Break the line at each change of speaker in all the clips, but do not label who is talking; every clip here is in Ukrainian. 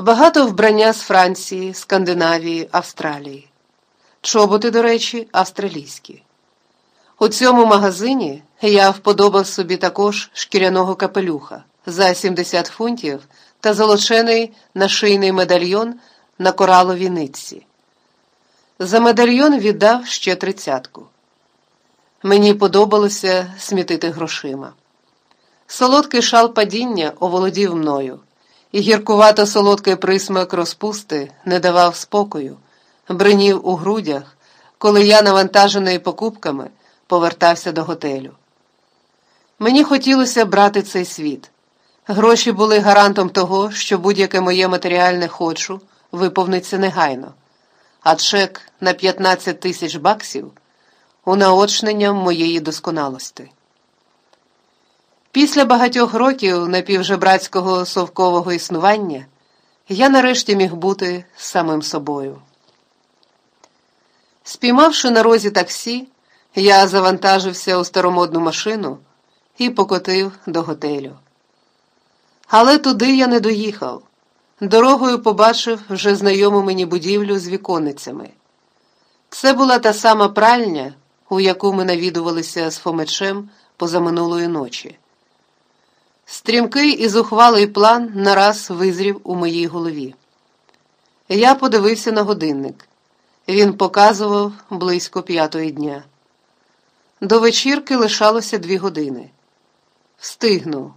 Багато вбрання з Франції, Скандинавії, Австралії. Чоботи, до речі, австралійські. У цьому магазині я вподобав собі також шкіряного капелюха за 70 фунтів та золочений нашийний медальйон на кораловій нитці. За медальйон віддав ще тридцятку. Мені подобалося смітити грошима. Солодкий шал падіння оволодів мною, і гіркувато солодкий присмак розпусти не давав спокою, бринів у грудях, коли я, навантажений покупками, повертався до готелю. Мені хотілося брати цей світ. Гроші були гарантом того, що будь-яке моє матеріальне хочу виповниться негайно, а чек на 15 тисяч баксів унаочненням моєї досконалості. Після багатьох років напівжебрацького совкового існування я нарешті міг бути самим собою. Спіймавши на розі таксі, я завантажився у старомодну машину і покотив до готелю. Але туди я не доїхав. Дорогою побачив вже знайому мені будівлю з віконницями. Це була та сама пральня, у яку ми навідувалися з Фомичем позаминулої ночі. Стрімкий і зухвалий план нараз визрів у моїй голові. Я подивився на годинник. Він показував близько п'ятої дня. До вечірки лишалося дві години. Встигну,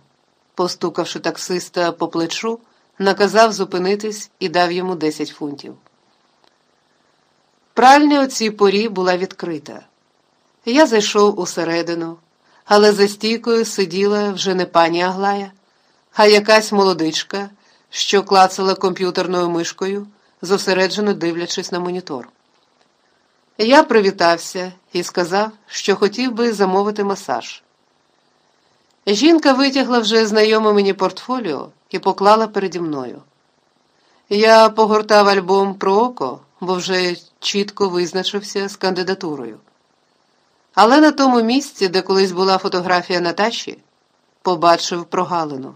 постукавши таксиста по плечу, наказав зупинитись і дав йому 10 фунтів. Пральня у цій порі була відкрита. Я зайшов усередину, але за стійкою сиділа вже не пані Аглая, а якась молодичка, що клацала комп'ютерною мишкою, зосереджено дивлячись на монітор. Я привітався і сказав, що хотів би замовити масаж. Жінка витягла вже знайоме мені портфоліо і поклала переді мною. Я погортав альбом про око, бо вже чітко визначився з кандидатурою. Але на тому місці, де колись була фотографія Наташі, побачив прогалину.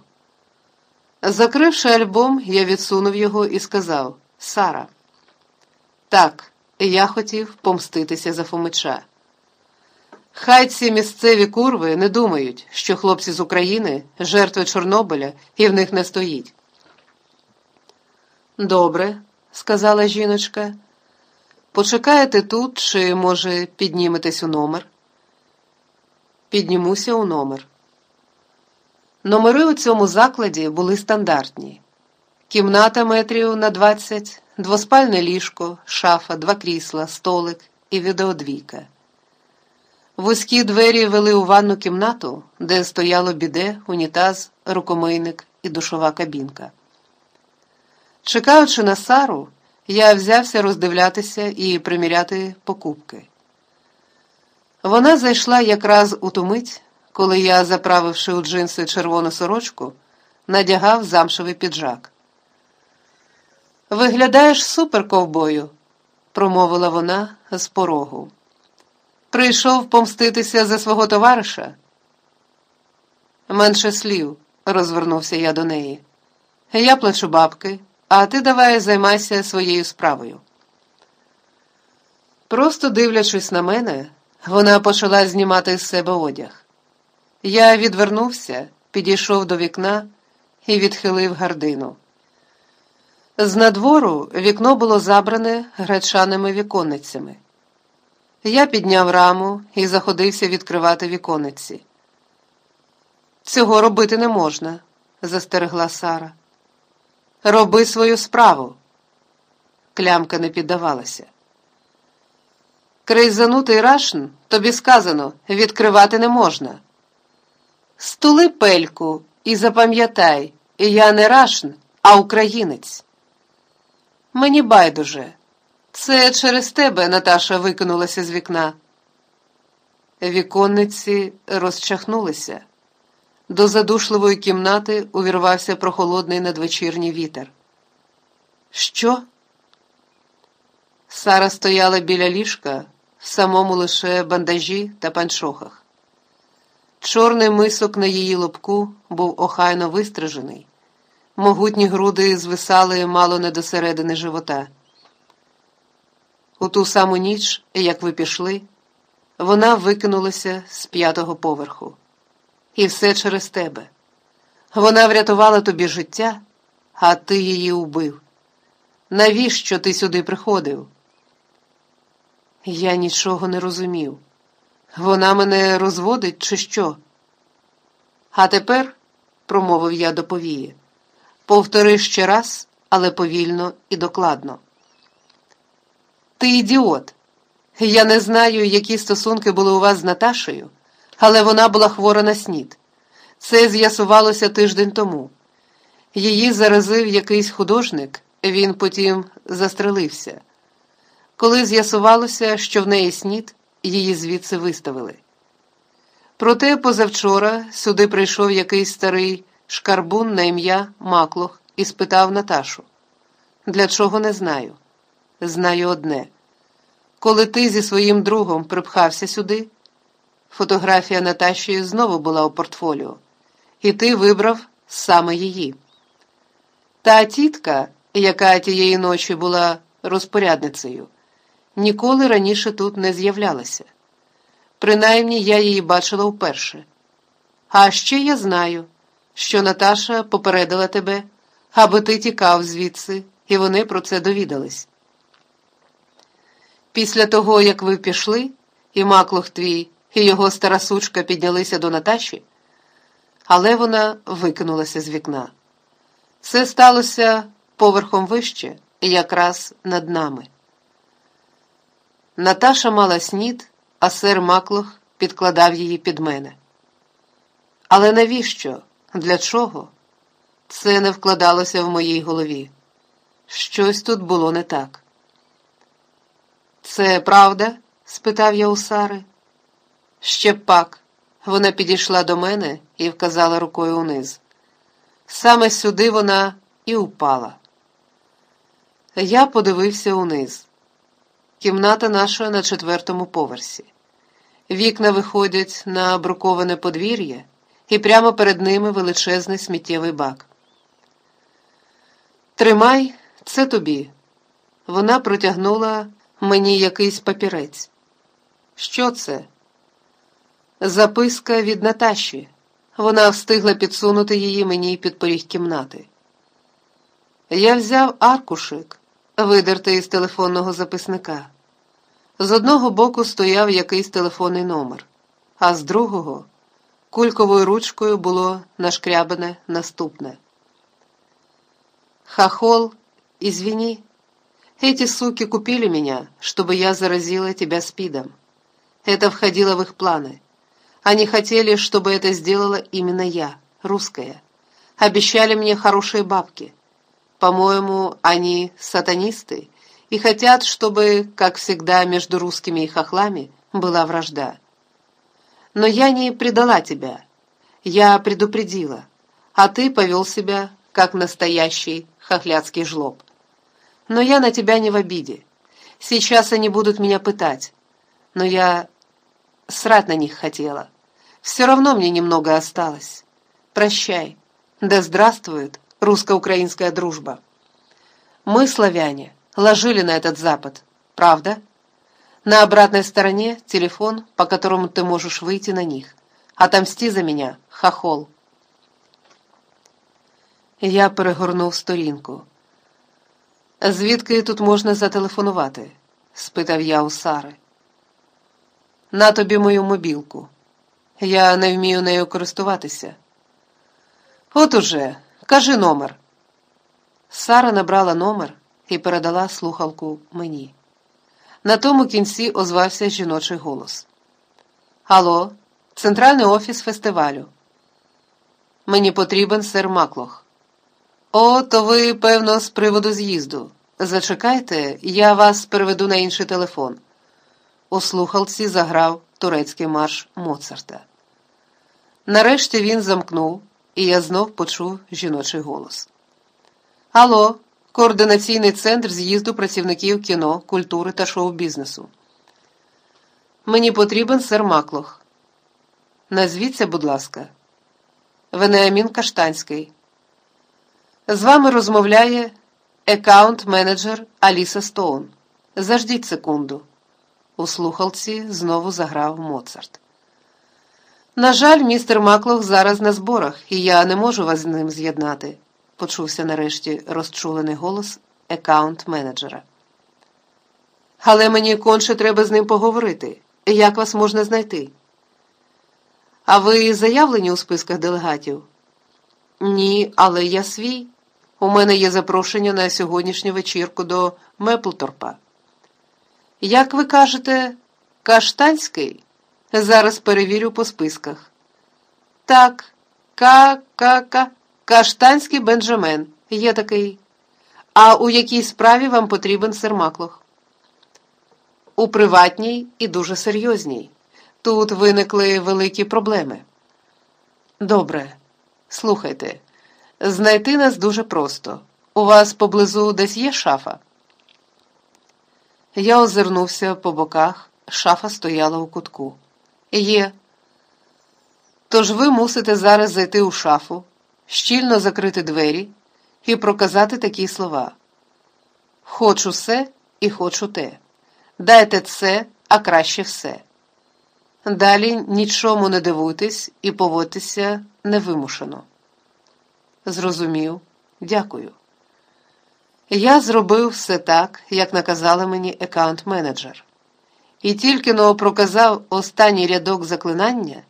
Закривши альбом, я відсунув його і сказав Сара. Так, я хотів помститися за Фомича. Хай ці місцеві курви не думають, що хлопці з України жертви Чорнобиля і в них не стоїть. Добре, сказала жіночка. Почекаєте тут чи, може, підніметесь у номер? Піднімуся у номер. Номери у цьому закладі були стандартні: кімната метрів на 20, двоспальне ліжко, шафа, два крісла, столик і відеодвійка. Вузькі двері вели у ванну кімнату, де стояло біде, унітаз, рукомийник і душова кабінка. Чекаючи на Сару, я взявся роздивлятися і приміряти покупки. Вона зайшла якраз у ту мить, коли я, заправивши у джинси червону сорочку, надягав замшевий піджак. Виглядаєш супер ковбою, промовила вона з порогу. Прийшов помститися за свого товариша. Менше слів, розвернувся я до неї. Я плачу бабки, а ти давай займайся своєю справою. Просто дивлячись на мене, вона почала знімати з себе одяг. Я відвернувся, підійшов до вікна і відхилив гардину. З надвору вікно було забране гречаними віконницями. Я підняв раму і заходився відкривати віконниці. Цього робити не можна, застерегла Сара. Роби свою справу. Клямка не піддавалася. Крейзанутий рашн, тобі сказано, відкривати не можна. Стули пельку і запам'ятай, я не рашн, а українець. Мені байдуже. Це через тебе Наташа викинулася з вікна. Віконниці розчахнулися. До задушливої кімнати увірвався прохолодний надвечірній вітер. Що? Сара стояла біля ліжка в самому лише бандажі та панчохах. Чорний мисок на її лобку був охайно вистрижений, могутні груди звисали мало не до середини живота. У ту саму ніч, як ви пішли, вона викинулася з п'ятого поверху. І все через тебе. Вона врятувала тобі життя, а ти її убив. Навіщо ти сюди приходив? Я нічого не розумів. Вона мене розводить, чи що? А тепер, промовив я до повії, повтори ще раз, але повільно і докладно. Ти ідіот. Я не знаю, які стосунки були у вас з Наташею, але вона була хвора на снід. Це з'ясувалося тиждень тому. Її заразив якийсь художник, він потім застрелився. Коли з'ясувалося, що в неї снід, її звідси виставили. Проте позавчора сюди прийшов якийсь старий шкарбун на ім'я Маклох і спитав Наташу. Для чого не знаю. Знаю одне. Коли ти зі своїм другом припхався сюди, фотографія Наташі знову була у портфоліо, і ти вибрав саме її. Та тітка, яка тієї ночі була розпорядницею, ніколи раніше тут не з'являлася. Принаймні я її бачила вперше. А ще я знаю, що Наташа попередила тебе, аби ти тікав звідси, і вони про це довідались. Після того, як ви пішли, і маклох твій, і його стара сучка піднялися до Наташі, але вона викинулася з вікна. Це сталося поверхом вище, якраз над нами. Наташа мала снід, а сер Маклох підкладав її під мене. Але навіщо? Для чого? Це не вкладалося в моїй голові. Щось тут було не так. Це правда? спитав я у Сари. Ще пак. Вона підійшла до мене і вказала рукою униз. Саме сюди вона і упала. Я подивився униз. Кімната наша на четвертому поверсі. Вікна виходять на бруковане подвір'я, і прямо перед ними величезний сміттєвий бак. Тримай, це тобі. Вона протягнула мені якийсь папірець. Що це? Записка від Наташі. Вона встигла підсунути її мені під поріг кімнати. Я взяв аркушик, видертий з телефонного записника. З одного боку стояв якийсь телефонний номер, а з другого кульковою ручкою було нашкрябане наступне. Хохол, извини, эти суки купили меня, чтобы я заразила тебя спидом. Это входило в их планы. Они хотели, чтобы это сделала именно я, русская. Обещали мне хорошие бабки. По-моему, они сатанисты и хотят, чтобы, как всегда, между русскими и хохлами была вражда. Но я не предала тебя. Я предупредила, а ты повел себя, как настоящий хохлядский жлоб. Но я на тебя не в обиде. Сейчас они будут меня пытать, но я срать на них хотела. Все равно мне немного осталось. Прощай. Да здравствует русско-украинская дружба. Мы, славяне, ложили на этот Запад, правда? На обратной стороне телефон, по которому ты можешь выйти на них. Отомсти за меня, хохол. Я перегорнув сторінку. Звідки тут можна зателефонувати? спитав я у Сари. На тобі мою мобілку. Я не вмію нею користуватися. От уже, кажи номер. Сара набрала номер і передала слухалку мені. На тому кінці озвався жіночий голос. Алло, центральний офіс фестивалю. Мені потрібен сер Маклох. О, то ви, певно, з приводу з'їзду. Зачекайте, я вас переведу на інший телефон. У слухалці заграв турецький марш Моцарта. Нарешті він замкнув, і я знов почув жіночий голос. Алло, координаційний центр з'їзду працівників кіно, культури та шоу-бізнесу. Мені потрібен сер Маклох. Назвіться, будь ласка, Венеамін Каштанський. З вами розмовляє екаунт-менеджер Аліса Стоун. Заждіть секунду. У слухалці знову заграв Моцарт. На жаль, містер Маклох зараз на зборах, і я не можу вас з ним з'єднати, почувся нарешті розчулений голос екаунт-менеджера. Але мені конче треба з ним поговорити. Як вас можна знайти? А ви заявлені у списках делегатів? Ні, але я свій. У мене є запрошення на сьогоднішню вечірку до Меплторпа. Як ви кажете, Каштанський? Зараз перевірю по списках. Так, Ка-ка-ка, Каштанський Бенджамен. Є такий. А у якій справі вам потрібен Сермаклох? У приватній і дуже серйозній. Тут виникли великі проблеми. Добре, слухайте, знайти нас дуже просто. У вас поблизу десь є шафа? Я озирнувся по боках, шафа стояла у кутку. Є. Тож ви мусите зараз зайти у шафу, щільно закрити двері і проказати такі слова. Хочу все і хочу те. Дайте це, а краще все. Далі нічому не дивуйтесь і поводьтеся невимушено. Зрозумів, дякую. Я зробив все так, як наказала мені екаунт-менеджер. І тільки но проказав останній рядок заклинання,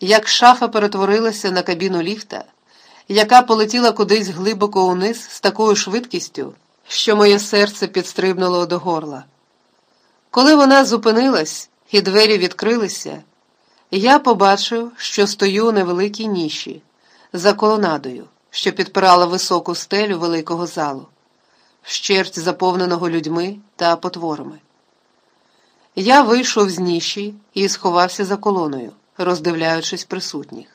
як шафа перетворилася на кабіну ліфта, яка полетіла кудись глибоко униз з такою швидкістю, що моє серце підстрибнуло до горла. Коли вона зупинилась і двері відкрилися, я побачив, що стою у невеликій ніші за колонадою, що підпирала високу стелю великого залу, вщерть заповненого людьми та потворами. Я вийшов з ніші і сховався за колоною, роздивляючись присутніх.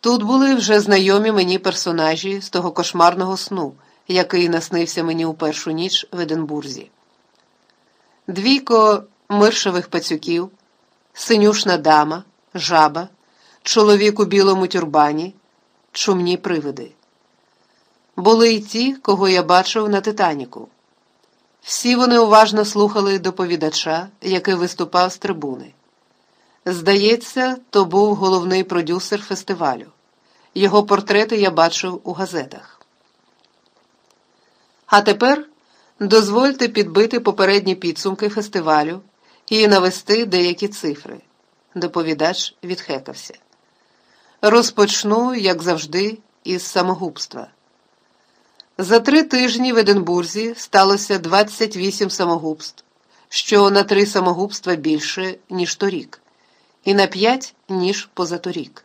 Тут були вже знайомі мені персонажі з того кошмарного сну, який наснився мені у першу ніч в Единбурзі. Двійко миршевих пацюків, синюшна дама, жаба, чоловік у білому тюрбані, чумні привиди. Були й ті, кого я бачив на Титаніку. Всі вони уважно слухали доповідача, який виступав з трибуни. Здається, то був головний продюсер фестивалю. Його портрети я бачив у газетах. А тепер дозвольте підбити попередні підсумки фестивалю і навести деякі цифри. Доповідач відхекався. Розпочну, як завжди, із самогубства. За три тижні в Единбурзі сталося 28 самогубств, що на три самогубства більше, ніж торік, і на п'ять, ніж позаторік.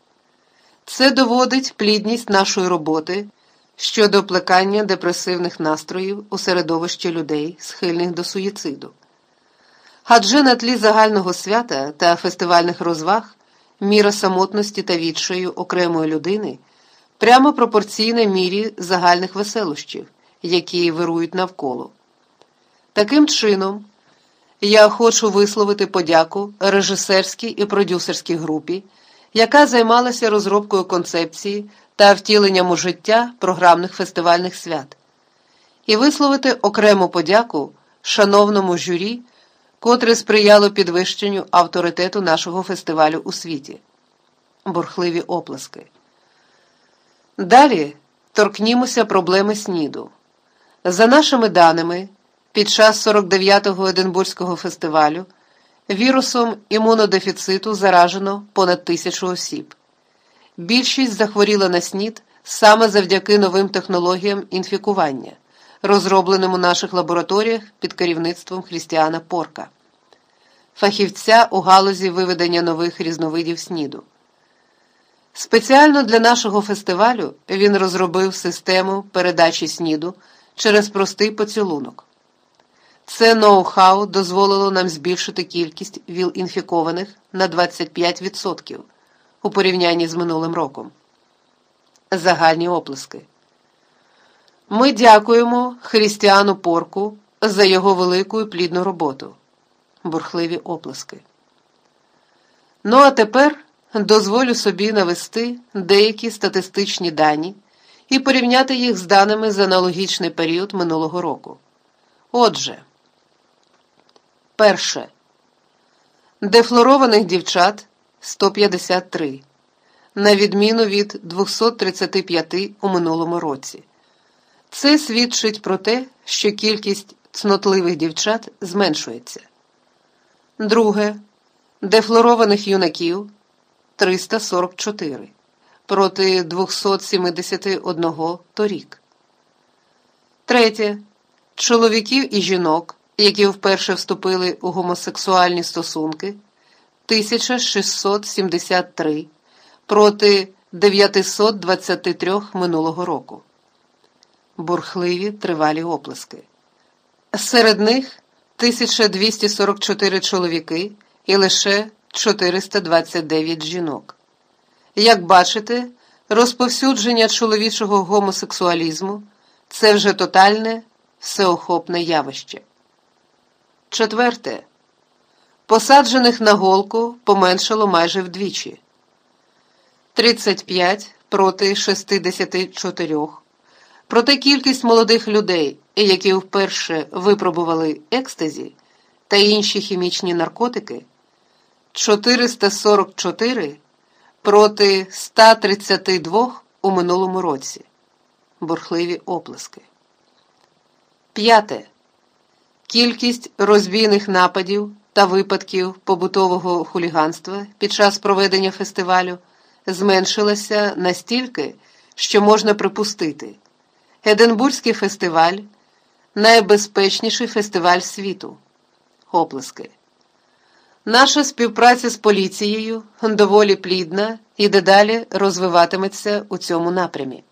Це доводить плідність нашої роботи щодо плекання депресивних настроїв у середовищі людей, схильних до суїциду. Адже на тлі загального свята та фестивальних розваг міра самотності та відчаю окремої людини прямо пропорційна мірі загальних веселощів, які вирують навколо. Таким чином, я хочу висловити подяку режисерській і продюсерській групі, яка займалася розробкою концепції та втіленням у життя програмних фестивальних свят, і висловити окрему подяку шановному журі, котре сприяло підвищенню авторитету нашого фестивалю у світі. Бурхливі оплески. Далі торкнімося проблеми СНІДу. За нашими даними, під час 49-го Единбурзького фестивалю вірусом імунодефіциту заражено понад тисячу осіб. Більшість захворіла на СНІД саме завдяки новим технологіям інфікування, розробленим у наших лабораторіях під керівництвом Хрістіана Порка, фахівця у галузі виведення нових різновидів СНІДу. Спеціально для нашого фестивалю він розробив систему передачі СНІДу через простий поцілунок. Це ноу-хау дозволило нам збільшити кількість ВІЛ-інфікованих на 25% у порівнянні з минулим роком. Загальні оплески. Ми дякуємо Христіану Порку за його велику і плідну роботу. Бурхливі оплески. Ну а тепер дозволю собі навести деякі статистичні дані і порівняти їх з даними за аналогічний період минулого року. Отже, перше. Дефлорованих дівчат 153, на відміну від 235 у минулому році. Це свідчить про те, що кількість цнотливих дівчат зменшується. Друге. Дефлорованих юнаків 344 проти 271 торік. Третє. Чоловіків і жінок, які вперше вступили у гомосексуальні стосунки 1673 проти 923 минулого року. Бурхливі тривалі оплески. Серед них 1244 чоловіки і лише 429 жінок. Як бачите, розповсюдження чоловічого гомосексуалізму це вже тотальне всеохопне явище. Четверте. Посаджених на голку поменшало майже вдвічі 35 проти 64. Проте кількість молодих людей, які вперше випробували екстазі та інші хімічні наркотики 444 проти 132 у минулому році. Бурхливі оплески. П'яте. Кількість розбійних нападів та випадків побутового хуліганства під час проведення фестивалю зменшилася настільки, що можна припустити. Единбурзький фестиваль найбезпечніший фестиваль світу. Оплески. Наша співпраця з поліцією доволі плідна і дедалі розвиватиметься у цьому напрямі.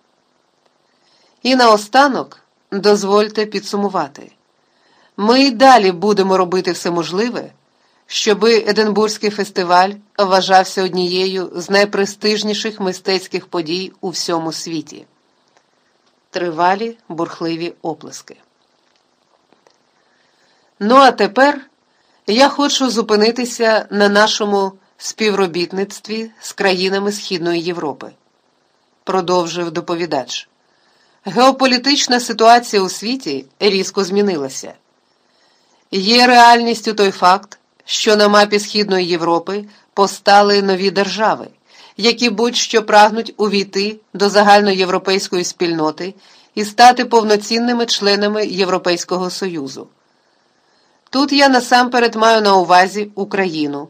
І наостанок дозвольте підсумувати. Ми й далі будемо робити все можливе, щоби Единбурзький фестиваль вважався однією з найпрестижніших мистецьких подій у всьому світі. Тривалі бурхливі оплески. Ну а тепер я хочу зупинитися на нашому співробітництві з країнами Східної Європи, продовжив доповідач. Геополітична ситуація у світі різко змінилася. Є реальністю той факт, що на мапі Східної Європи постали нові держави, які будь-що прагнуть увійти до загальноєвропейської спільноти і стати повноцінними членами Європейського Союзу. Тут я насамперед маю на увазі Україну,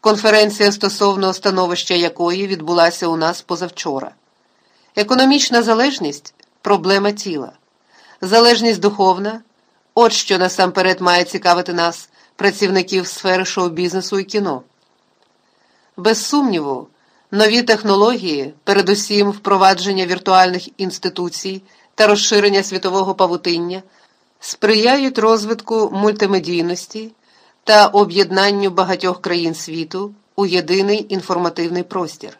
конференція стосовно становища якої відбулася у нас позавчора. Економічна залежність проблема тіла, залежність духовна от що насамперед має цікавити нас, працівників сфери шоу-бізнесу і кіно. Без сумніву, нові технології, передусім впровадження віртуальних інституцій та розширення світового павутиння сприяють розвитку мультимедійності та об'єднанню багатьох країн світу у єдиний інформативний простір.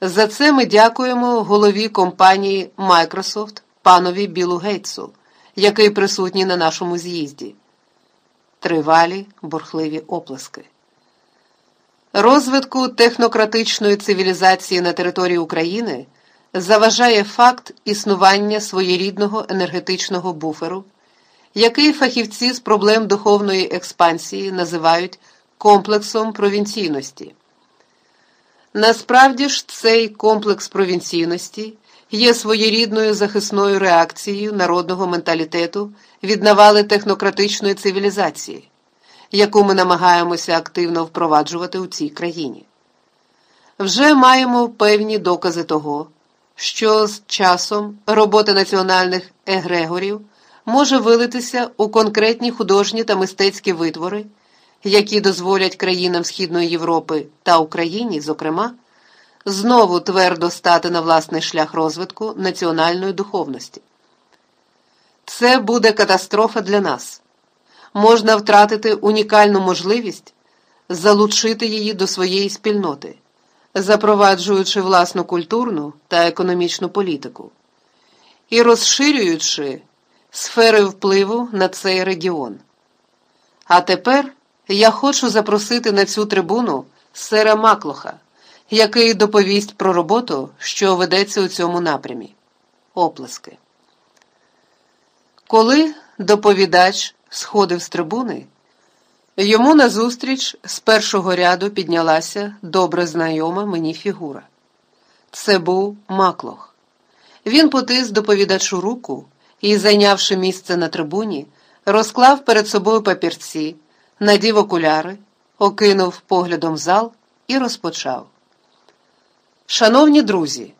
За це ми дякуємо голові компанії Microsoft панові Білу Гейтсу, який присутній на нашому з'їзді. Тривалі бурхливі оплески. Розвитку технократичної цивілізації на території України заважає факт існування своєрідного енергетичного буферу який фахівці з проблем духовної експансії називають комплексом провінційності. Насправді ж, цей комплекс провінційності є своєрідною захисною реакцією народного менталітету від навали технократичної цивілізації, яку ми намагаємося активно впроваджувати у цій країні. Вже маємо певні докази того, що з часом робота національних егрегорів може вилитися у конкретні художні та мистецькі витвори, які дозволять країнам Східної Європи та Україні, зокрема, знову твердо стати на власний шлях розвитку національної духовності. Це буде катастрофа для нас. Можна втратити унікальну можливість залучити її до своєї спільноти, запроваджуючи власну культурну та економічну політику і розширюючи сфери впливу на цей регіон. А тепер я хочу запросити на цю трибуну сера Маклоха, який доповість про роботу, що ведеться у цьому напрямі. оплески. Коли доповідач сходив з трибуни, йому назустріч з першого ряду піднялася добре знайома мені фігура. Це був Маклох. Він потис доповідачу руку і, зайнявши місце на трибуні, розклав перед собою папірці, надів окуляри, окинув поглядом зал і розпочав. Шановні друзі,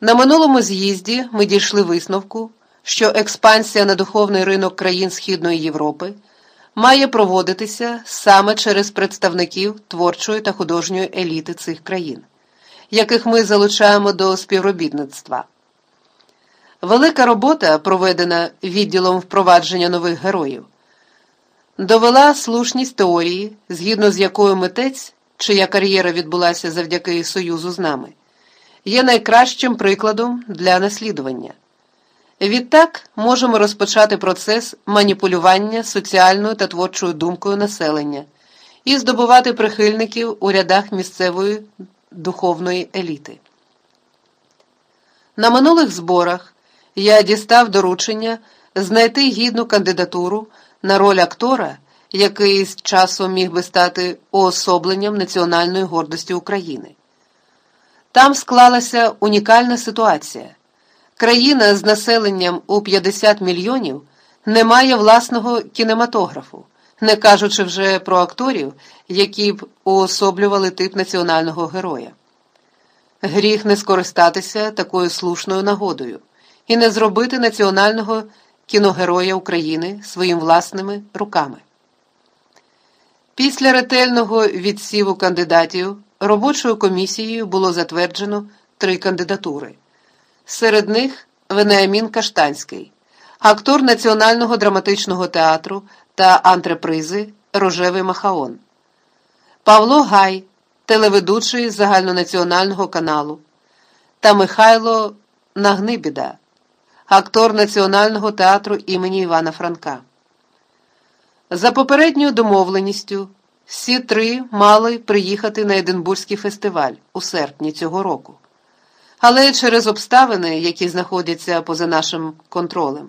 на минулому з'їзді ми дійшли висновку, що експансія на духовний ринок країн Східної Європи має проводитися саме через представників творчої та художньої еліти цих країн, яких ми залучаємо до співробітництва. Велика робота, проведена відділом впровадження нових героїв, довела слушність теорії, згідно з якою митець, чия кар'єра відбулася завдяки союзу з нами, є найкращим прикладом для наслідування. Відтак можемо розпочати процес маніпулювання соціальною та творчою думкою населення і здобувати прихильників у рядах місцевої духовної еліти. На минулих зборах я дістав доручення знайти гідну кандидатуру на роль актора, який з часом міг би стати уособленням національної гордості України. Там склалася унікальна ситуація. Країна з населенням у 50 мільйонів не має власного кінематографу, не кажучи вже про акторів, які б уособлювали тип національного героя. Гріх не скористатися такою слушною нагодою і не зробити національного кіногероя України своїм власними руками. Після ретельного відсіву кандидатів робочою комісією було затверджено три кандидатури. Серед них Веneамін Каштанський, актор Національного драматичного театру та антрепризи Рожевий Махаон, Павло Гай, телеведучий загальнонаціонального каналу, та Михайло Нагнибіда, актор Національного театру імені Івана Франка. За попередньою домовленістю, всі три мали приїхати на Единбурзький фестиваль у серпні цього року. Але через обставини, які знаходяться поза нашим контролем,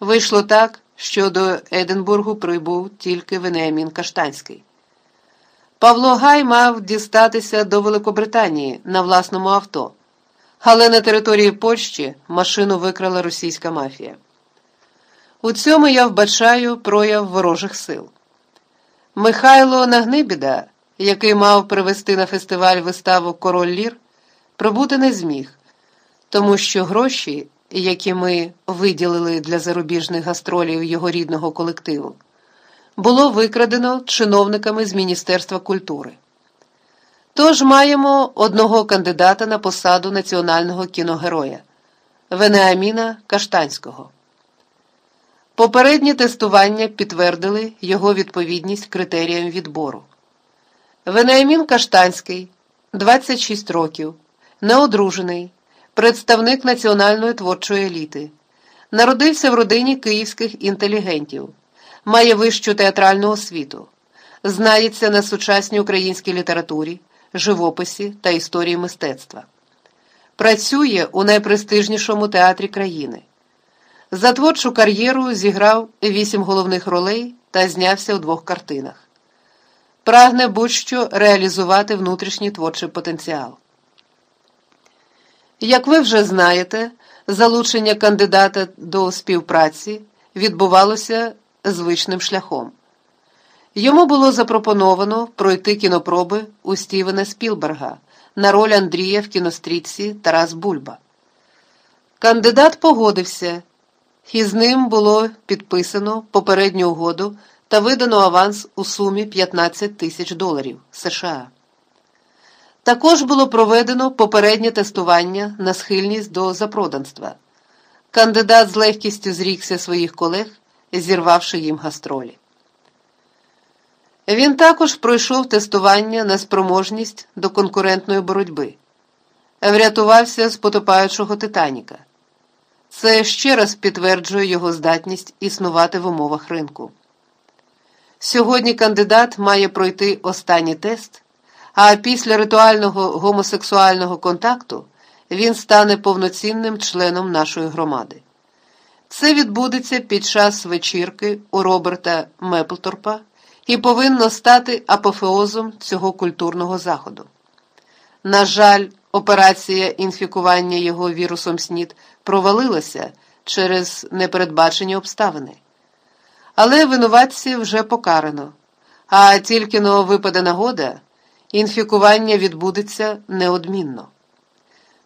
вийшло так, що до Единбургу прибув тільки Венеамін Каштанський. Павло Гай мав дістатися до Великобританії на власному авто, але на території Польщі машину викрала російська мафія. У цьому я вбачаю прояв ворожих сил. Михайло Нагнибіда, який мав привезти на фестиваль виставу Король Лір, прибути не зміг, тому що гроші, які ми виділили для зарубіжних гастролів його рідного колективу, було викрадено чиновниками з Міністерства культури. Тож маємо одного кандидата на посаду національного кіногероя Венеаміна Каштанського. Попередні тестування підтвердили його відповідність критеріям відбору. Венеамін Каштанський, 26 років, неодружений, представник національної творчої еліти, народився в родині київських інтелігентів, має вищу театральну освіту, знається на сучасній українській літературі, живописі та історії мистецтва. Працює у найпрестижнішому театрі країни. За творчу кар'єру зіграв вісім головних ролей та знявся у двох картинах. Прагне будь-що реалізувати внутрішній творчий потенціал. Як ви вже знаєте, залучення кандидата до співпраці відбувалося звичним шляхом. Йому було запропоновано пройти кінопроби у Стівена Спілберга на роль Андрія в кінострічці Тарас Бульба. Кандидат погодився і з ним було підписано попередню угоду та видано аванс у сумі 15 тисяч доларів США. Також було проведено попереднє тестування на схильність до запроданства. Кандидат з легкістю зрікся своїх колег, зірвавши їм гастролі. Він також пройшов тестування на спроможність до конкурентної боротьби, врятувався з потопаючого Титаніка. Це ще раз підтверджує його здатність існувати в умовах ринку. Сьогодні кандидат має пройти останній тест, а після ритуального гомосексуального контакту він стане повноцінним членом нашої громади. Це відбудеться під час вечірки у Роберта Меплторпа і повинно стати апофеозом цього культурного заходу. На жаль, операція інфікування його вірусом СНІД провалилася через непередбачені обставини. Але винуватці вже покарано, а тільки но випаде нагода, інфікування відбудеться неодмінно.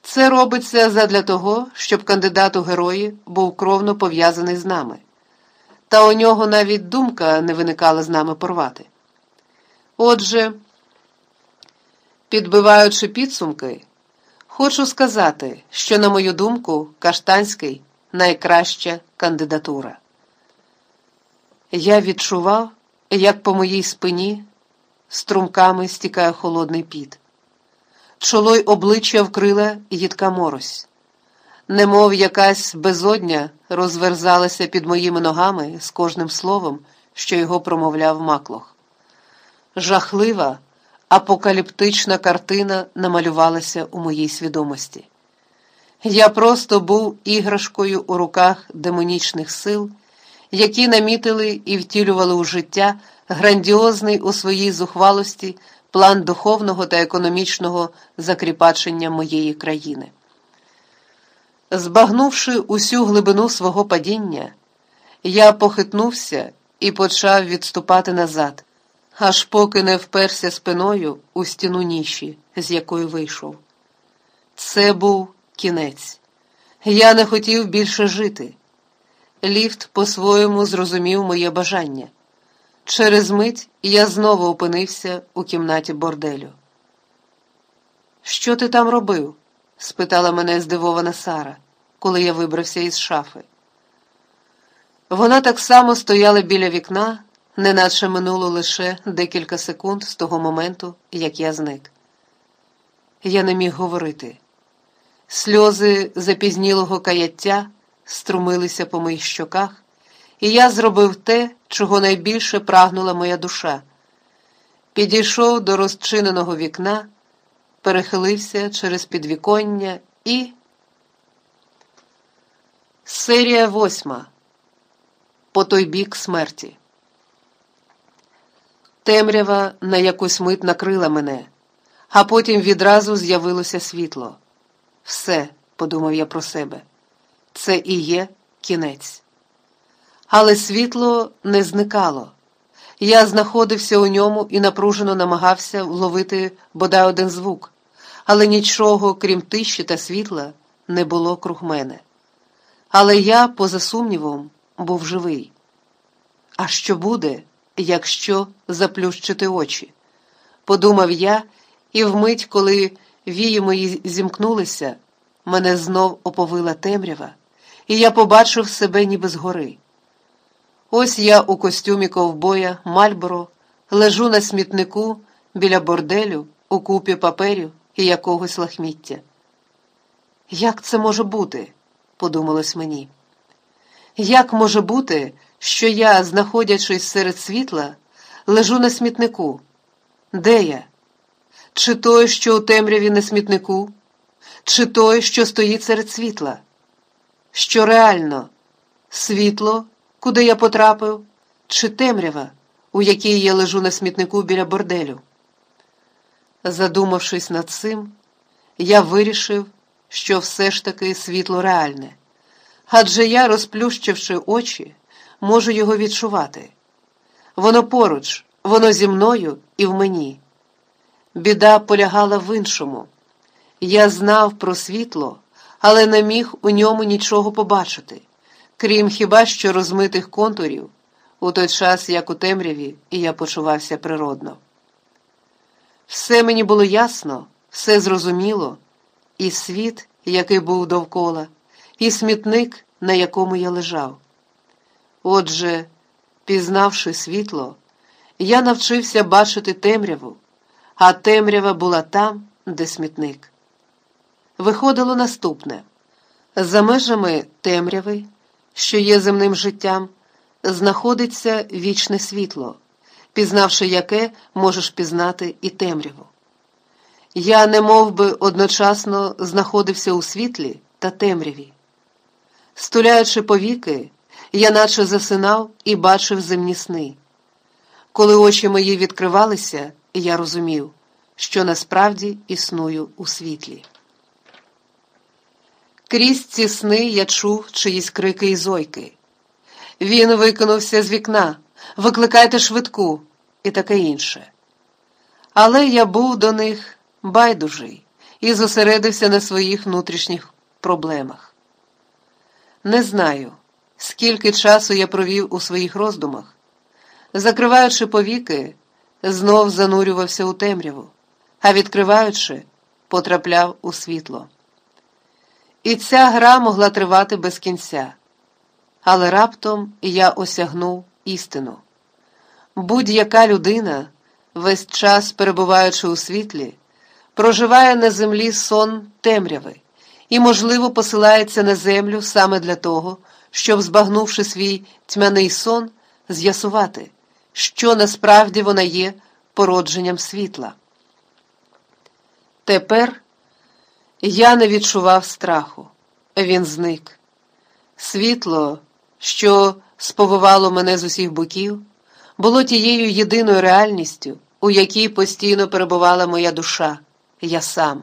Це робиться задля того, щоб кандидат у герої був кровно пов'язаний з нами, та у нього навіть думка не виникала з нами порвати. Отже, підбиваючи підсумки, хочу сказати, що, на мою думку, Каштанський найкраща кандидатура. Я відчував, як по моїй спині струмками стікає холодний піт. Чоло й обличчя вкрила їдка морось, немов якась безодня розверзалася під моїми ногами з кожним словом, що його промовляв маклох. Жахлива, апокаліптична картина намалювалася у моїй свідомості. Я просто був іграшкою у руках демонічних сил, які намітили і втілювали у життя грандіозний у своїй зухвалості план духовного та економічного закріпачення моєї країни. Збагнувши усю глибину свого падіння, я похитнувся і почав відступати назад, аж поки не вперся спиною у стіну ніші, з якої вийшов. Це був кінець. Я не хотів більше жити. Ліфт по-своєму зрозумів моє бажання. Через мить я знову опинився у кімнаті борделю. Що ти там робив? спитала мене здивована Сара, коли я вибрався із шафи. Вона так само стояла біля вікна, неначе минуло лише декілька секунд з того моменту, як я зник. Я не міг говорити. Сльози запізнілого каяття струмилися по моїх щоках, і я зробив те, чого найбільше прагнула моя душа. Підійшов до розчиненого вікна, перехилився через підвіконня і. Серія восьма. По той бік смерті. Темрява на якусь мить накрила мене, а потім відразу з'явилося світло. Все, подумав я про себе, це і є кінець. Але світло не зникало. Я знаходився у ньому і напружено намагався вловити бодай один звук, але нічого, крім тиші та світла, не було круг мене. Але я, поза сумнівом, був живий. А що буде, якщо заплющити очі? Подумав я, і вмить, коли вії мої зімкнулися, мене знов оповила темрява, і я побачив себе ніби згори. Ось я у костюмі ковбоя Мальборо лежу на смітнику біля борделю у купі паперів і якогось лахміття. Як це може бути? подумалось мені. Як може бути, що я, знаходячись серед світла, лежу на смітнику? Де я? Чи той, що у темряві на смітнику, чи той, що стоїть серед світла? Що реально світло? куди я потрапив, чи темрява, у якій я лежу на смітнику біля борделю. Задумавшись над цим, я вирішив, що все ж таки світло реальне, адже я, розплющивши очі, можу його відчувати. Воно поруч, воно зі мною і в мені. Біда полягала в іншому. Я знав про світло, але не міг у ньому нічого побачити крім хіба що розмитих контурів, у той час, як у темряві, і я почувався природно. Все мені було ясно, все зрозуміло, і світ, який був довкола, і смітник, на якому я лежав. Отже, пізнавши світло, я навчився бачити темряву, а темрява була там, де смітник. Виходило наступне за межами темряви що є земним життям, знаходиться вічне світло, пізнавши яке, можеш пізнати і темряву. Я не мов би, одночасно знаходився у світлі та темряві. Стуляючи повіки, я наче засинав і бачив земні сни. Коли очі мої відкривалися, я розумів, що насправді існую у світлі. Крізь ці сни я чув чиїсь крики і зойки. Він викинувся з вікна, викликайте швидку і таке інше. Але я був до них байдужий і зосередився на своїх внутрішніх проблемах. Не знаю, скільки часу я провів у своїх роздумах, закриваючи повіки, знов занурювався у темряву, а відкриваючи, потрапляв у світло. І ця гра могла тривати без кінця, але раптом я осягнув істину. Будь-яка людина, весь час перебуваючи у світлі, проживає на землі сон темряви і, можливо, посилається на землю саме для того, щоб, збагнувши свій тьмяний сон, з'ясувати, що насправді вона є породженням світла. Тепер я не відчував страху, він зник. Світло, що сповивало мене з усіх боків, було тією єдиною реальністю, у якій постійно перебувала моя душа, я сам.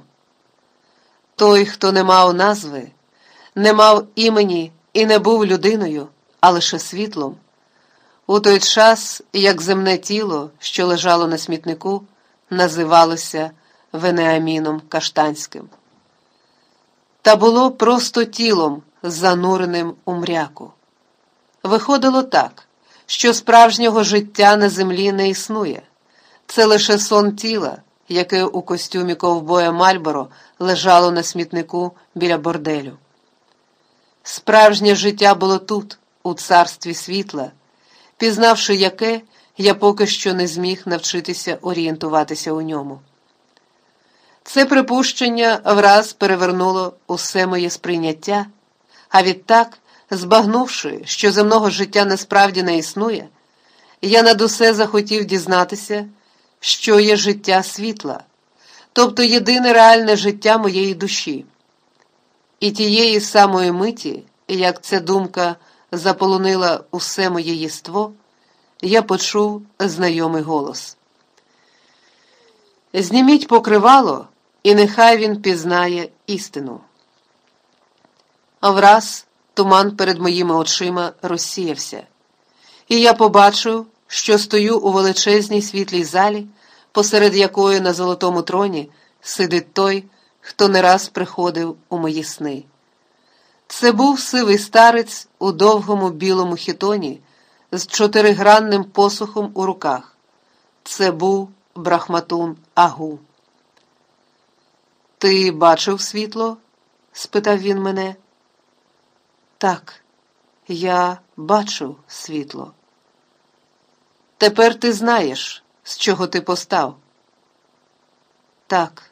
Той, хто не мав назви, не мав імені і не був людиною, а лише світлом. У той час, як земне тіло, що лежало на смітнику, називалося Венеаміном Каштанським. Та було просто тілом, зануреним у мряку. Виходило так, що справжнього життя на землі не існує, це лише сон тіла, яке у костюмі ковбоя Мальборо лежало на смітнику біля борделю. Справжнє життя було тут, у царстві світла, пізнавши яке, я поки що не зміг навчитися орієнтуватися у ньому. Це припущення враз перевернуло усе моє сприйняття, а відтак, збагнувши, що земного життя насправді не існує, я над усе захотів дізнатися, що є життя світла, тобто єдине реальне життя моєї душі. І тієї самої миті, як ця думка заполонила усе моє єство, я почув знайомий голос. Зніміть покривало, і нехай він пізнає істину. А враз туман перед моїми очима розсіявся, і я побачив, що стою у величезній світлій залі, посеред якої на золотому троні сидить той, хто не раз приходив у мої сни. Це був сивий старець у довгому білому хітоні з чотиригранним посухом у руках. Це був Брахматун Агу. Ти бачив світло? спитав він мене. Так, я бачу світло. Тепер ти знаєш, з чого ти постав. Так,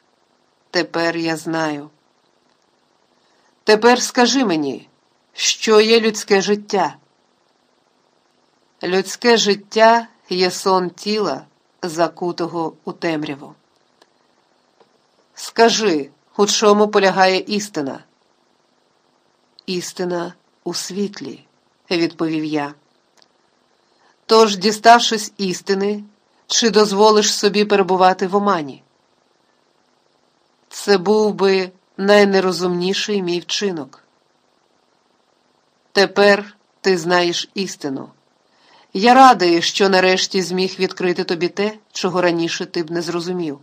тепер я знаю. Тепер скажи мені, що є людське життя? Людське життя є сон тіла, закутого у темряву. Скажи, у чому полягає істина? Істина у світлі, відповів я. Тож, діставшись істини, чи дозволиш собі перебувати в омані? Це був би найнерозумніший мій вчинок. Тепер ти знаєш істину. Я радий, що нарешті зміг відкрити тобі те, чого раніше ти б не зрозумів.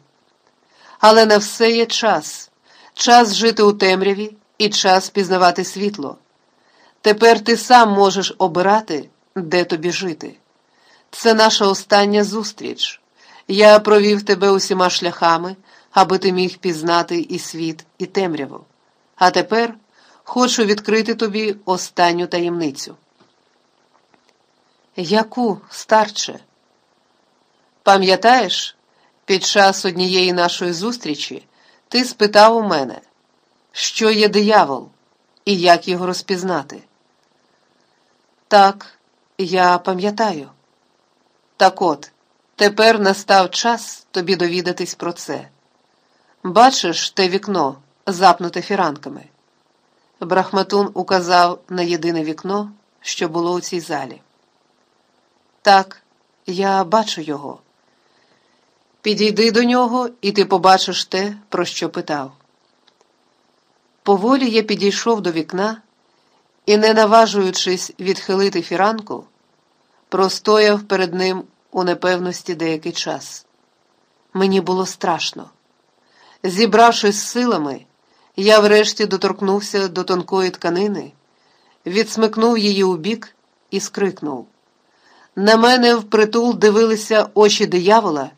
Але на все є час час жити у темряві і час пізнавати світло. Тепер ти сам можеш обирати, де тобі жити. Це наша остання зустріч. Я провів тебе усіма шляхами, аби ти міг пізнати і світ, і темряву. А тепер хочу відкрити тобі останню таємницю. Яку, старче? Пам'ятаєш, під час однієї нашої зустрічі ти спитав у мене, що є диявол і як його розпізнати? Так, я пам'ятаю. Так от, тепер настав час тобі довідатись про це. Бачиш те вікно, запнуте фіранками. Брахматун указав на єдине вікно, що було у цій залі. Так, я бачу його. Підійди до нього, і ти побачиш те, про що питав. Поволі я підійшов до вікна і, не наважуючись відхилити фіранку, простояв перед ним у непевності деякий час. Мені було страшно. Зібравшись силами, я врешті доторкнувся до тонкої тканини, відсмикнув її у бік і скрикнув. На мене впритул дивилися очі диявола,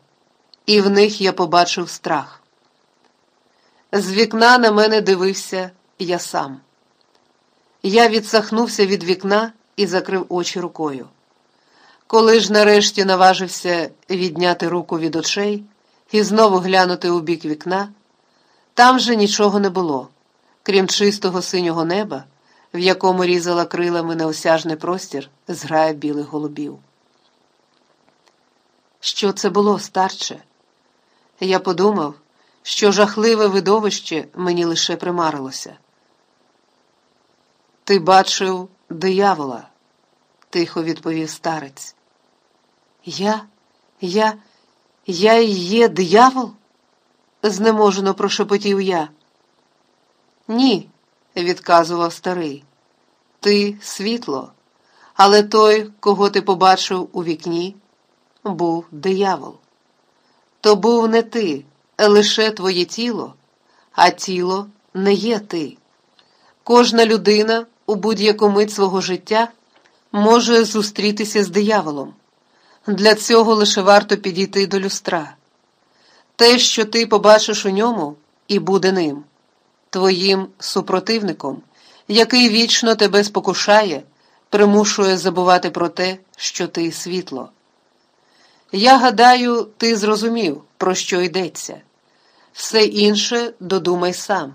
і в них я побачив страх. З вікна на мене дивився я сам. Я відсахнувся від вікна і закрив очі рукою. Коли ж нарешті наважився відняти руку від очей і знову глянути у бік вікна, там же нічого не було, крім чистого синього неба, в якому різала крилами неосяжний простір зграя білих голубів. Що це було, старче? Я подумав, що жахливе видовище мені лише примарилося. Ти бачив диявола, тихо відповів старець. Я, я, я і є диявол? знеможено прошепотів я. Ні, відказував старий. Ти світло, але той, кого ти побачив у вікні, був диявол. То був не ти, лише твоє тіло, а тіло не є ти. Кожна людина у будь-яку мить свого життя може зустрітися з дияволом. Для цього лише варто підійти до люстра. Те, що ти побачиш у ньому, і буде ним, твоїм супротивником, який вічно тебе спокушає, примушує забувати про те, що ти світло. Я гадаю, ти зрозумів, про що йдеться. Все інше додумай сам,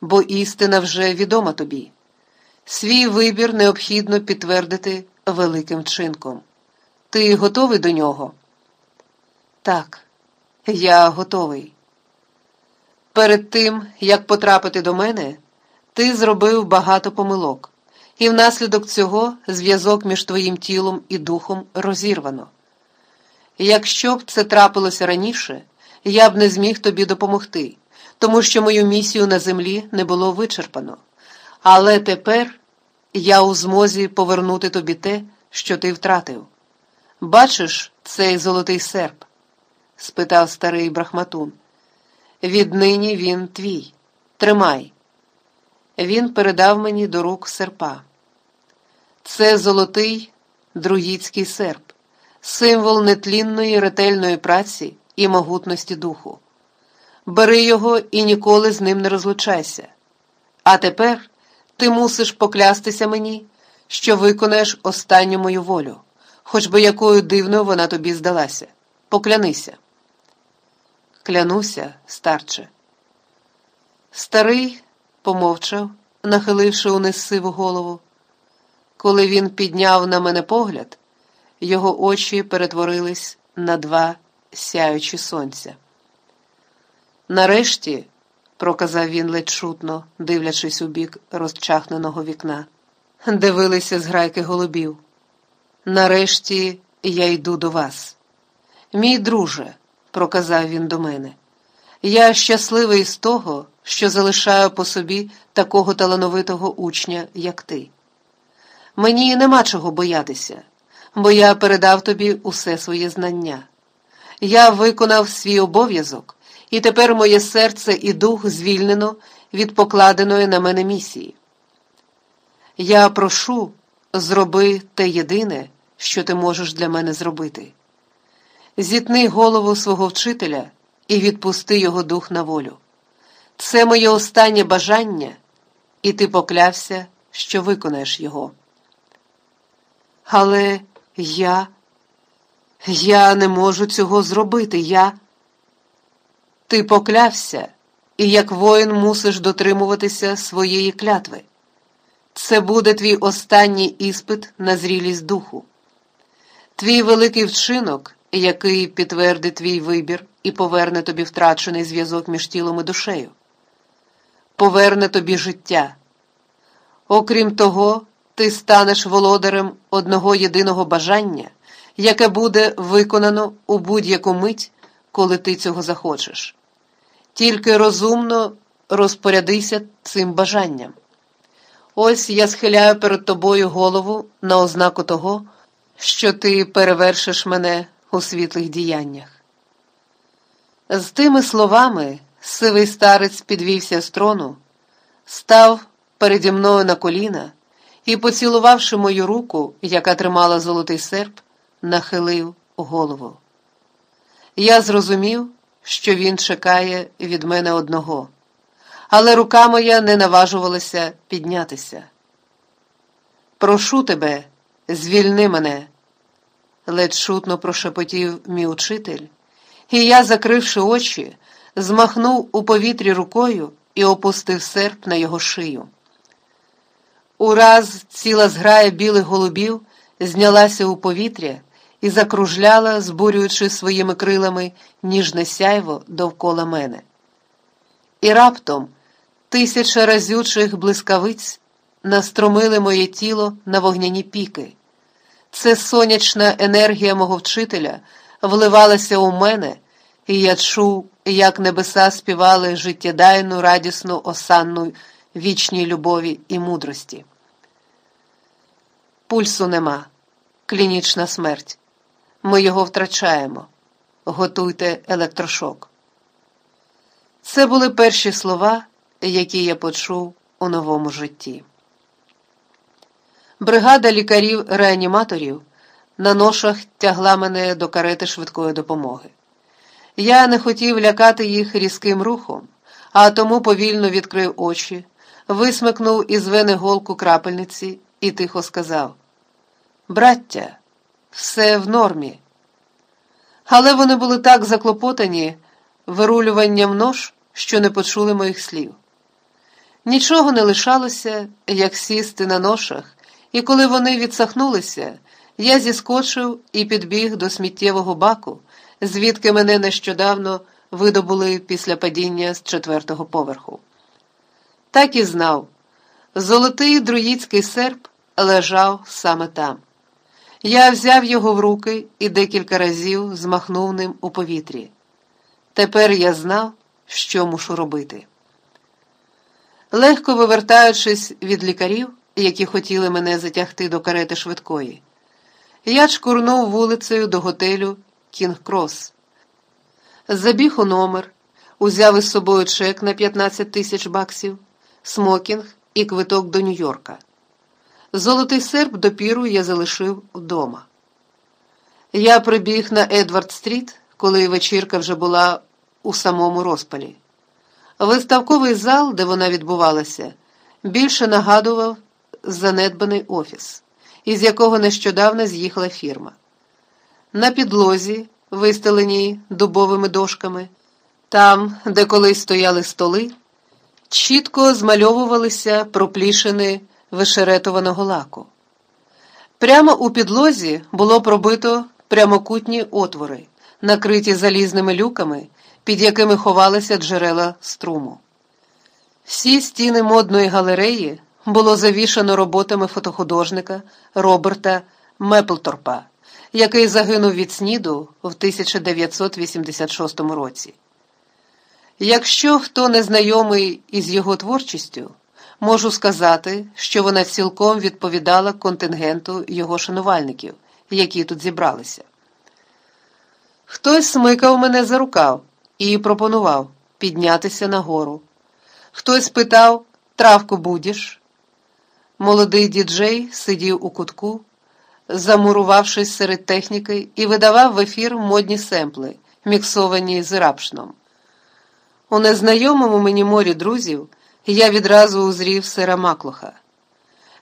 бо істина вже відома тобі. Свій вибір необхідно підтвердити великим чинком. Ти готовий до нього? Так, я готовий. Перед тим, як потрапити до мене, ти зробив багато помилок, і внаслідок цього зв'язок між твоїм тілом і духом розірвано. Якщо б це трапилося раніше, я б не зміг тобі допомогти, тому що мою місію на землі не було вичерпано. Але тепер я у змозі повернути тобі те, що ти втратив. Бачиш цей золотий серп? спитав старий брахматун. Віднині він твій. Тримай. Він передав мені до рук серпа. Це золотий друїдський серп, символ нетлінної ретельної праці і могутності духу. Бери його і ніколи з ним не розлучайся. А тепер ти мусиш поклястися мені, що виконаєш останню мою волю, хоч би якою дивною вона тобі здалася. Поклянися. Клянуся, старче. Старий помовчав, нахиливши униз сиву голову. Коли він підняв на мене погляд, його очі перетворились на два сяючі сонця. Нарешті, проказав він ледь шутно, дивлячись у бік розчахненого вікна, дивилися зграйки голубів. Нарешті я йду до вас. Мій друже, проказав він до мене, я щасливий з того, що залишаю по собі такого талановитого учня, як ти. Мені нема чого боятися, бо я передав тобі усе своє знання. Я виконав свій обов'язок, і тепер моє серце і дух звільнено від покладеної на мене місії. Я прошу, зроби те єдине, що ти можеш для мене зробити. Зітни голову свого вчителя і відпусти його дух на волю. Це моє останнє бажання, і ти поклявся, що виконаєш його. Але я. Я не можу цього зробити. Я. Ти поклявся, і як воїн мусиш дотримуватися своєї клятви. Це буде твій останній іспит на зрілість духу. Твій великий вчинок, який підтвердить твій вибір, і поверне тобі втрачений зв'язок між тілом і душею, поверне тобі життя. Окрім того, ти станеш володарем одного єдиного бажання, яке буде виконано у будь-яку мить, коли ти цього захочеш. Тільки розумно розпорядися цим бажанням. Ось я схиляю перед тобою голову на ознаку того, що ти перевершиш мене у світлих діяннях. З тими словами сивий старець підвівся з трону, став переді мною на коліна і, поцілувавши мою руку, яка тримала золотий серп, нахилив голову. Я зрозумів, що він чекає від мене одного, але рука моя не наважувалася піднятися. Прошу тебе, звільни мене, ледь шутно прошепотів мій учитель, і я, закривши очі, змахнув у повітрі рукою і опустив серп на його шию. Ураз ціла зграя білих голубів знялася у повітря і закружляла, збурюючи своїми крилами ніжне сяйво довкола мене. І раптом тисяча разючих блискавиць настромили моє тіло на вогняні піки. Це сонячна енергія мого вчителя вливалася у мене, і я чув, як небеса співали життєдайну радісну осанну вічній любові і мудрості. Пульсу нема, клінічна смерть. Ми його втрачаємо. Готуйте електрошок. Це були перші слова, які я почув у новому житті. Бригада лікарів-реаніматорів на ношах тягла мене до карети швидкої допомоги. Я не хотів лякати їх різким рухом, а тому повільно відкрив очі, висмикнув із вени голку крапельниці і тихо сказав: Браття, все в нормі. Але вони були так заклопотані вирулюванням нож, що не почули моїх слів. Нічого не лишалося, як сісти на ношах, і коли вони відсахнулися, я зіскочив і підбіг до сміттєвого баку, звідки мене нещодавно видобули після падіння з четвертого поверху. Так і знав, золотий друїдський серп лежав саме там. Я взяв його в руки і декілька разів змахнув ним у повітрі. Тепер я знав, що мушу робити. Легко вивертаючись від лікарів, які хотіли мене затягти до карети швидкої, я чкурнув вулицею до готелю Кінг Крос. Забіг у номер, узяв із собою чек на 15 тисяч баксів, смокінг і квиток до Нью-Йорка. Золотий серп допіру я залишив вдома. Я прибіг на Едвард Стріт, коли вечірка вже була у самому розпалі. Виставковий зал, де вона відбувалася, більше нагадував занедбаний офіс, із якого нещодавно з'їхала фірма. На підлозі, вистеленій дубовими дошками, там, де колись стояли столи, чітко змальовувалися проплішини вишеретованого лаку. Прямо у підлозі було пробито прямокутні отвори, накриті залізними люками, під якими ховалися джерела струму. Всі стіни модної галереї було завішано роботами фотохудожника Роберта Меплторпа, який загинув від сніду в 1986 році. Якщо хто не знайомий із його творчістю, можу сказати, що вона цілком відповідала контингенту його шанувальників, які тут зібралися. Хтось смикав мене за рукав і пропонував піднятися нагору. Хтось питав травку будеш. Молодий діджей сидів у кутку, замурувавшись серед техніки, і видавав в ефір модні семпли, міксовані з рапшном. У незнайомому мені морі друзів я відразу узрів сера Маклуха.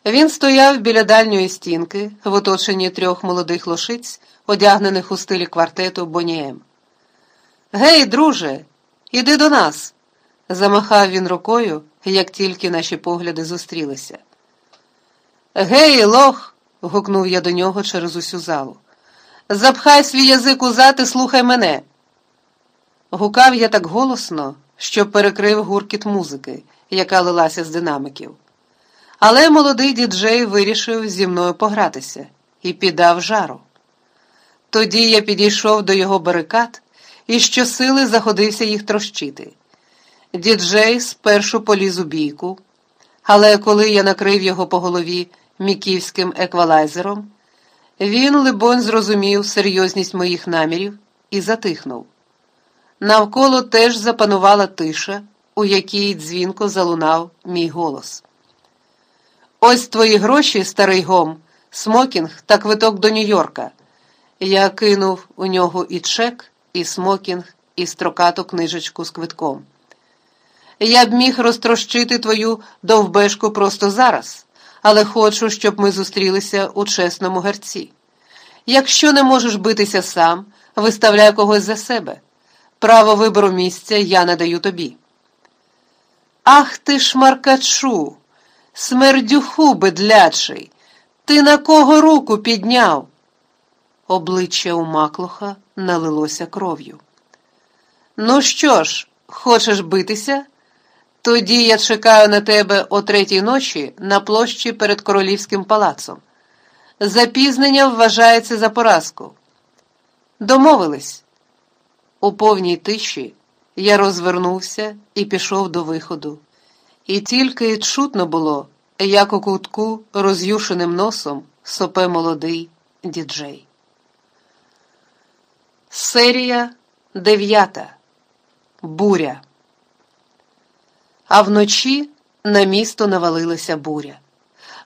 Він стояв біля дальньої стінки, в оточенні трьох молодих лошиць, одягнених у стилі квартету Бонієм. Гей, друже, іди до нас, замахав він рукою, як тільки наші погляди зустрілися. Гей, лох. гукнув я до нього через усю залу. Запхай свій язик у зад і слухай мене. Гукав я так голосно, що перекрив гуркіт музики, яка лилася з динамиків. Але молодий діджей вирішив зі мною погратися і піддав жару. Тоді я підійшов до його барикад і щосили заходився їх трощити. Діджей спершу поліз у бійку, але коли я накрив його по голові міківським еквалайзером, він, либонь, зрозумів серйозність моїх намірів і затихнув. Навколо теж запанувала тиша, у якій дзвінко залунав мій голос. Ось твої гроші, старий гом, смокінг та квиток до Нью-Йорка. Я кинув у нього і чек, і смокінг, і строкату книжечку з квитком. Я б міг розтрощити твою довбешку просто зараз, але хочу, щоб ми зустрілися у чесному герці. Якщо не можеш битися сам, виставляй когось за себе. Право вибору місця я надаю тобі. Ах ти, шмаркачу, смердюху бедлячий, ти на кого руку підняв? Обличчя у Маклуха налилося кров'ю. Ну що ж, хочеш битися? Тоді я чекаю на тебе о третій ночі на площі перед королівським палацом. Запізнення вважається за поразку. Домовились. У повній тиші я розвернувся і пішов до виходу. І тільки чутно було, як у кутку роз'юшеним носом сопе молодий діджей. Серія дев'ята. Буря. А вночі на місто навалилася буря.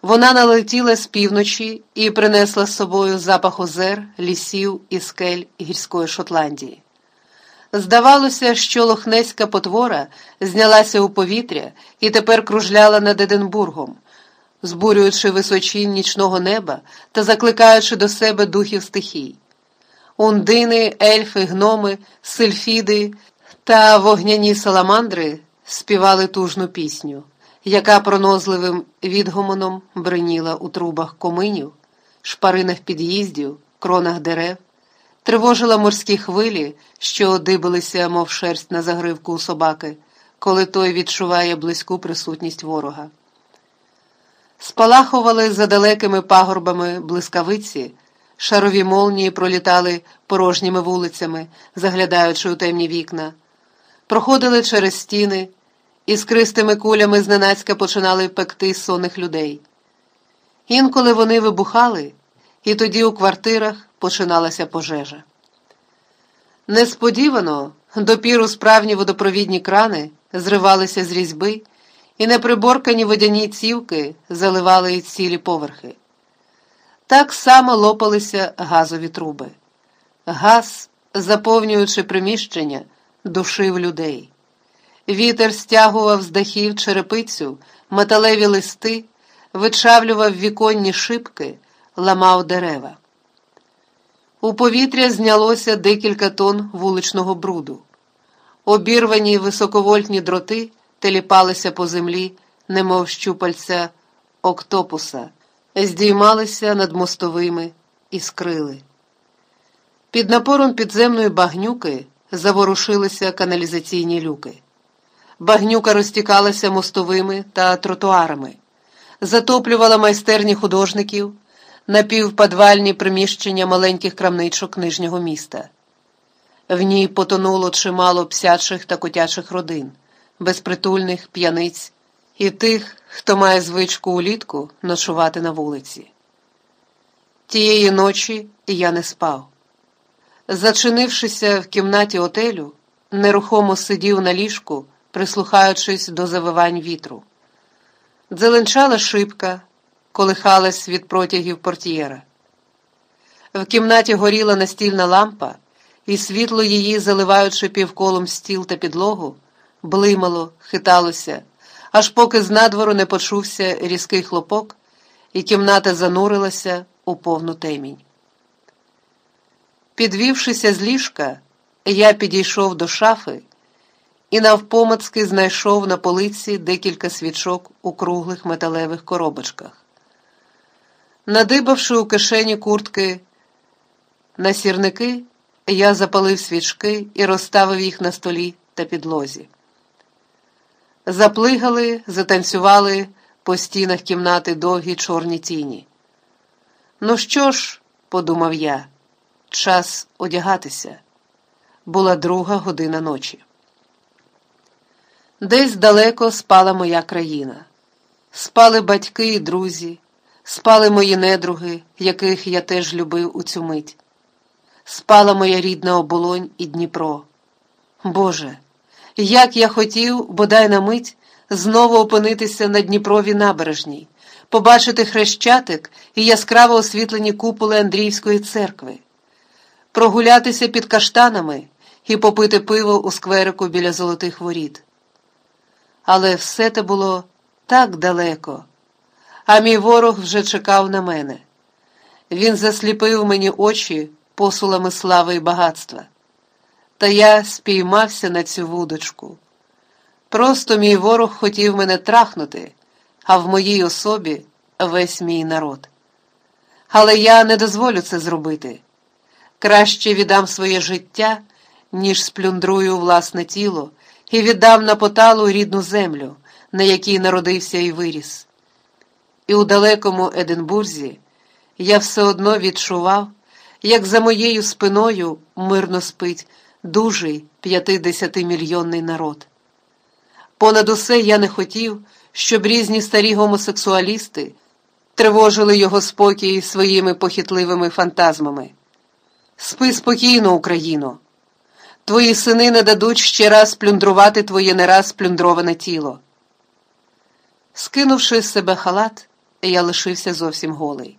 Вона налетіла з півночі і принесла з собою запах озер, лісів і скель гірської Шотландії. Здавалося, що лохнеська потвора знялася у повітря і тепер кружляла над Единбургом, збурюючи височінь нічного неба та закликаючи до себе духів стихій. Ундини, ельфи, гноми, сильфіди та вогняні саламандри співали тужну пісню, яка пронозливим відгомоном бриніла у трубах коминів, шпаринах під'їздів, кронах дерев, тривожила морські хвилі, що дибилися, мов шерсть на загривку у собаки, коли той відчуває близьку присутність ворога. Спалахували за далекими пагорбами блискавиці. Шарові молнії пролітали порожніми вулицями, заглядаючи у темні вікна, проходили через стіни, іскристими кулями зненацька починали пекти сонних людей. Інколи вони вибухали, і тоді у квартирах починалася пожежа. Несподівано допіру справні водопровідні крани зривалися з різьби, і неприборкані водяні цівки заливали цілі поверхи. Так само лопалися газові труби. Газ, заповнюючи приміщення, душив людей. Вітер стягував з дахів черепицю, металеві листи, вичавлював віконні шибки, ламав дерева. У повітря знялося декілька тонн вуличного бруду. Обірвані високовольтні дроти теліпалися по землі, немов щупальця октопуса здіймалися над мостовими і скрили. Під напором підземної багнюки заворушилися каналізаційні люки. Багнюка розтікалася мостовими та тротуарами, затоплювала майстерні художників, напівподвальні приміщення маленьких крамничок нижнього міста. В ній потонуло чимало псячих та котячих родин, безпритульних п'яниць і тих, хто має звичку улітку ночувати на вулиці. Тієї ночі я не спав. Зачинившися в кімнаті отелю, нерухомо сидів на ліжку, прислухаючись до завивань вітру. Дзеленчала шибка, колихалась від протягів портьєра. В кімнаті горіла настільна лампа, і світло її, заливаючи півколом стіл та підлогу, блимало, хиталося аж поки з надвору не почувся різкий хлопок, і кімната занурилася у повну темінь. Підвівшися з ліжка, я підійшов до шафи і навпомацки знайшов на полиці декілька свічок у круглих металевих коробочках. Надибавши у кишені куртки на сірники, я запалив свічки і розставив їх на столі та підлозі. Заплигали, затанцювали по стінах кімнати довгі чорні тіні. Ну що ж, подумав я, час одягатися. Була друга година ночі. Десь далеко спала моя країна. Спали батьки і друзі, спали мої недруги, яких я теж любив у цю мить. Спала моя рідна оболонь і Дніпро. Боже, як я хотів, бодай на мить, знову опинитися на Дніпровій набережній, побачити хрещатик і яскраво освітлені куполи Андріївської церкви, прогулятися під каштанами і попити пиво у скверику біля золотих воріт. Але все те було так далеко, а мій ворог вже чекав на мене. Він засліпив мені очі посулами слави і багатства. Та я спіймався на цю вудочку. Просто мій ворог хотів мене трахнути, а в моїй особі весь мій народ. Але я не дозволю це зробити. Краще віддам своє життя, ніж сплюндрую власне тіло і віддам на поталу рідну землю, на якій народився і виріс. І у далекому Единбурзі я все одно відчував, як за моєю спиною мирно спить дужий п'ятидесятимільйонний народ. Понад усе я не хотів, щоб різні старі гомосексуалісти тривожили його спокій своїми похитливими фантазмами. Спи спокійно, Україно. Твої сини не дадуть ще раз плюндрувати твоє не раз плюндроване тіло. Скинувши з себе халат, я лишився зовсім голий.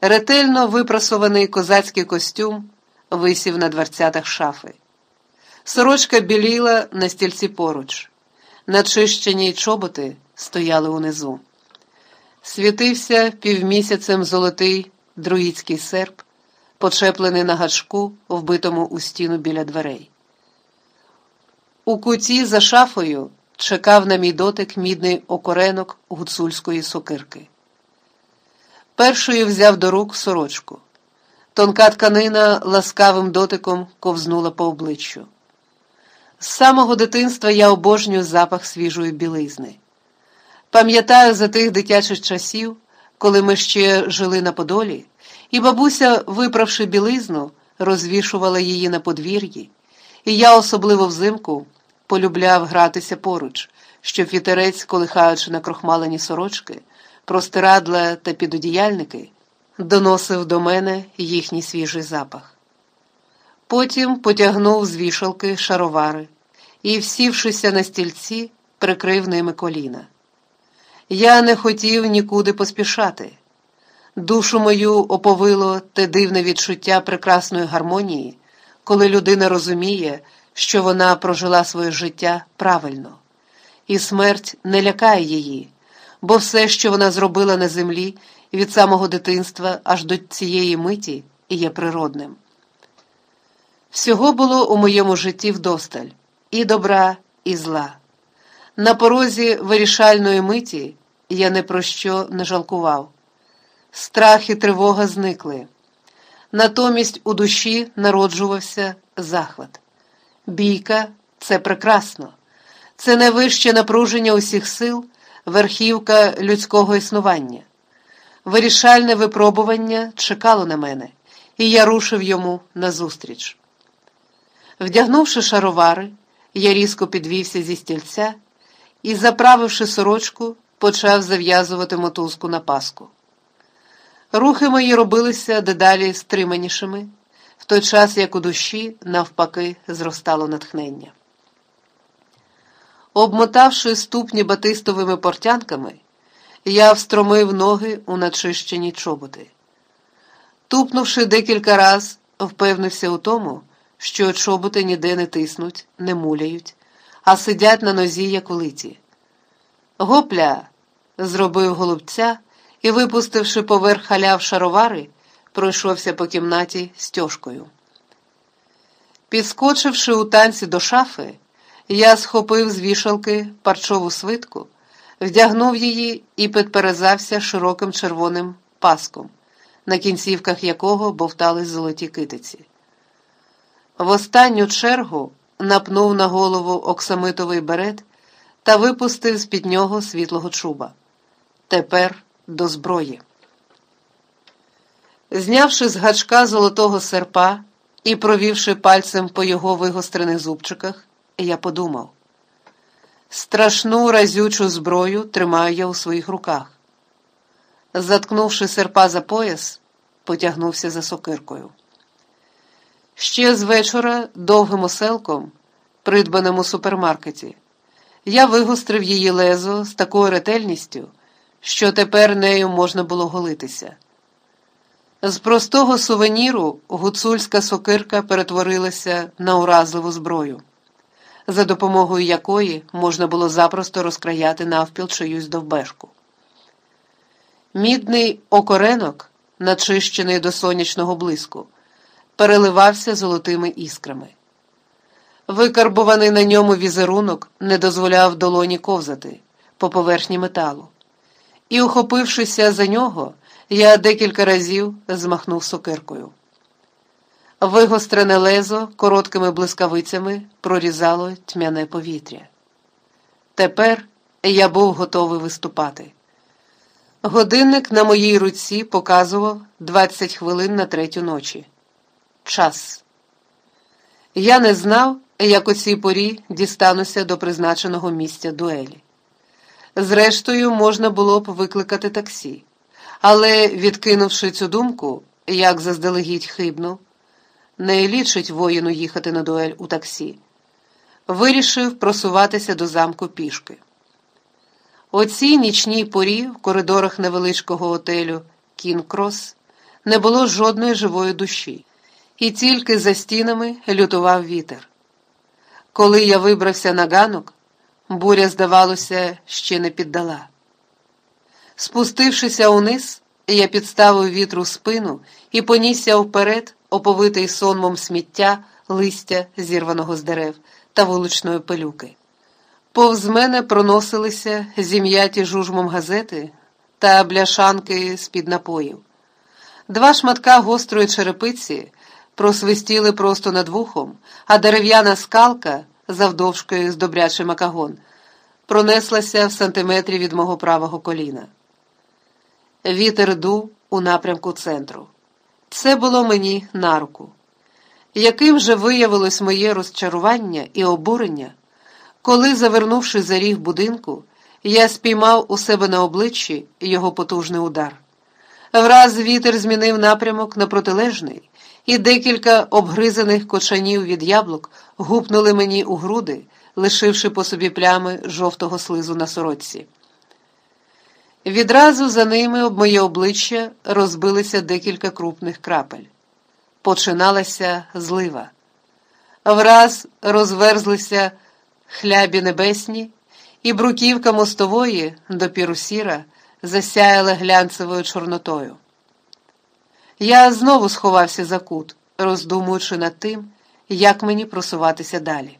Ретельно випрасований козацький костюм висів на дверцятах шафи. Сорочка біліла на стільці поруч, начищені чоботи стояли унизу. Світився півмісяцем золотий друїдський серп, почеплений на гачку, вбитому у стіну біля дверей. У куті за шафою чекав на мій дотик мідний окоренок гуцульської сокирки. Першою взяв до рук сорочку. Тонка тканина ласкавим дотиком ковзнула по обличчю. З самого дитинства я обожнюю запах свіжої білизни. Пам'ятаю за тих дитячих часів, коли ми ще жили на Подолі, і бабуся, виправши білизну, розвішувала її на подвір'ї, і я, особливо взимку, полюбляв гратися поруч, щоб вітерець, колихаючи на крохмалені сорочки, простирадла та підодіяльники, доносив до мене їхній свіжий запах. Потім потягнув з вішалки шаровари і, всівшися на стільці, прикрив ними коліна. Я не хотів нікуди поспішати. Душу мою оповило те дивне відчуття прекрасної гармонії, коли людина розуміє, що вона прожила своє життя правильно, і смерть не лякає її, бо все, що вона зробила на землі від самого дитинства аж до цієї миті, є природним. Всього було у моєму житті вдосталь і добра, і зла. На порозі вирішальної миті я не про що не жалкував. Страх і тривога зникли. Натомість у душі народжувався захват. Бійка це прекрасно, це найвище напруження усіх сил, верхівка людського існування. Вирішальне випробування чекало на мене, і я рушив йому назустріч. Вдягнувши шаровари, я різко підвівся зі стільця і, заправивши сорочку, почав зав'язувати мотузку на паску. Рухи мої робилися дедалі стриманішими, в той час як у душі, навпаки, зростало натхнення. Обмотавши ступні батистовими портянками, я встромив ноги у начищені чоботи. Тупнувши декілька раз, впевнився у тому, що чоботи ніде не тиснуть, не муляють, а сидять на нозі, як улиті. Гопля, зробив голубця і, випустивши поверх халяв шаровари, пройшовся по кімнаті стяжкою. Підскочивши у танці до шафи, я схопив з вішалки парчову свитку, вдягнув її і підперезався широким червоним паском, на кінцівках якого бовтались золоті китиці. В останню чергу напнув на голову оксамитовий берет та випустив з під нього світлого чуба. Тепер до зброї. Знявши з гачка золотого серпа і провівши пальцем по його вигострених зубчиках, я подумав: страшну разючу зброю тримаю я у своїх руках. Заткнувши серпа за пояс, потягнувся за сокиркою. Ще з вечора довгим оселком, придбаним у супермаркеті, я вигострив її лезо з такою ретельністю, що тепер нею можна було голитися. З простого сувеніру гуцульська сокирка перетворилася на уразливу зброю, за допомогою якої можна було запросто розкраяти навпіл чиюсь довбешку. Мідний окоренок, начищений до сонячного блиску, переливався золотими іскрами. Викарбуваний на ньому візерунок не дозволяв долоні ковзати по поверхні металу, і, ухопившися за нього, я декілька разів змахнув сокиркою. Вигострене лезо короткими блискавицями прорізало тьмяне повітря. Тепер я був готовий виступати. Годинник на моїй руці показував 20 хвилин на третю ночі. Час. Я не знав, як у цій порі дістануся до призначеного місця дуелі. Зрештою, можна було б викликати таксі. Але, відкинувши цю думку, як заздалегідь хибну, не лічить воїну їхати на дуель у таксі, вирішив просуватися до замку пішки. О цій нічній порі в коридорах невеличкого готелю Кінкрос не було жодної живої душі, і тільки за стінами лютував вітер. Коли я вибрався на ганок, буря, здавалося, ще не піддала. Спустившися униз, я підставив вітру спину і понісся вперед, оповитий сонмом сміття, листя, зірваного з дерев та вуличної пилюки. Повз мене проносилися зім'яті жужмом газети та бляшанки з-під напоїв. Два шматка гострої черепиці просвистіли просто над вухом, а дерев'яна скалка, завдовжки з добрячий макагон, пронеслася в сантиметрі від мого правого коліна. Вітер дув у напрямку центру. Це було мені на руку. Яким же виявилось моє розчарування і обурення, коли, завернувши за ріг будинку, я спіймав у себе на обличчі його потужний удар. Враз вітер змінив напрямок на протилежний, і декілька обгризаних кочанів від яблук гупнули мені у груди, лишивши по собі плями жовтого слизу на сорочці. Відразу за ними об моє обличчя розбилися декілька крупних крапель. Починалася злива. Враз розверзлися хлябі небесні, і бруківка мостової допіру сіра засяяла глянцевою чорнотою. Я знову сховався за кут, роздумуючи над тим, як мені просуватися далі.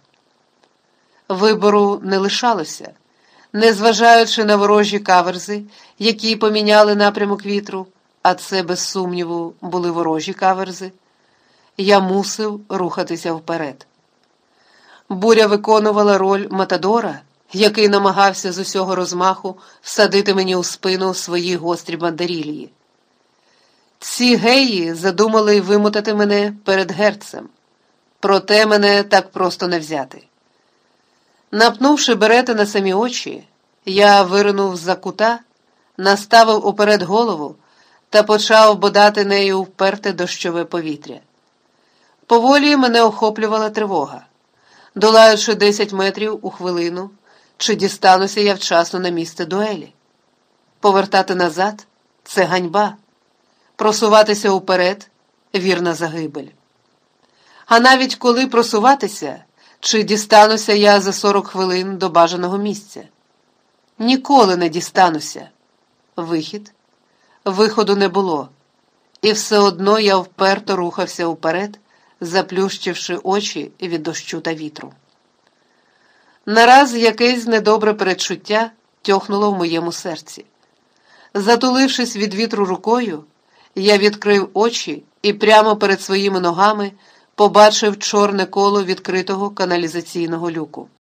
Вибору не лишалося незважаючи на ворожі каверзи, які поміняли напрямок вітру, а це, без сумніву, були ворожі каверзи, я мусив рухатися вперед. Буря виконувала роль Матадора, який намагався з усього розмаху всадити мені у спину свої гострі бандерілії. Ці геї задумали вимотати мене перед герцем, проте мене так просто не взяти. Напнувши берети на самі очі, я виринув за кута, наставив уперед голову та почав бодати нею вперте дощове повітря. Поволі мене охоплювала тривога, долаючи 10 метрів у хвилину, чи дістануся я вчасно на місце дуелі. Повертати назад це ганьба, просуватися уперед вірна загибель. А навіть коли просуватися. Чи дістануся я за сорок хвилин до бажаного місця? Ніколи не дістануся. Вихід, виходу не було, і все одно я вперто рухався вперед, заплющивши очі від дощу та вітру. Нараз якесь недобре передчуття тьохнуло в моєму серці. Затулившись від вітру рукою, я відкрив очі і прямо перед своїми ногами побачив чорне коло відкритого каналізаційного люку.